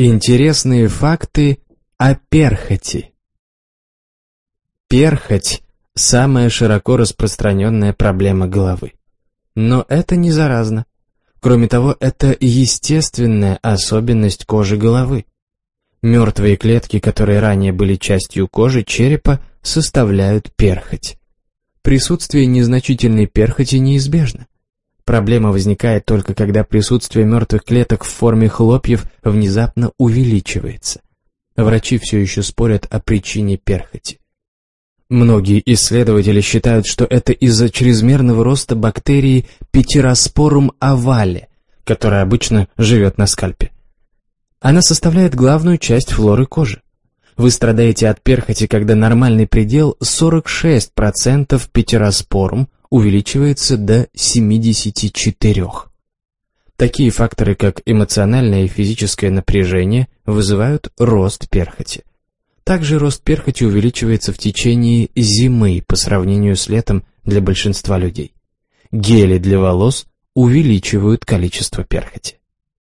Интересные факты о перхоти. Перхоть – самая широко распространенная проблема головы. Но это не заразно. Кроме того, это естественная особенность кожи головы. Мертвые клетки, которые ранее были частью кожи черепа, составляют перхоть. Присутствие незначительной перхоти неизбежно. Проблема возникает только когда присутствие мертвых клеток в форме хлопьев внезапно увеличивается. Врачи все еще спорят о причине перхоти. Многие исследователи считают, что это из-за чрезмерного роста бактерии Петероспорум овале, которая обычно живет на скальпе. Она составляет главную часть флоры кожи. Вы страдаете от перхоти, когда нормальный предел 46% Петероспорум увеличивается до 74. Такие факторы, как эмоциональное и физическое напряжение, вызывают рост перхоти. Также рост перхоти увеличивается в течение зимы по сравнению с летом для большинства людей. Гели для волос увеличивают количество перхоти.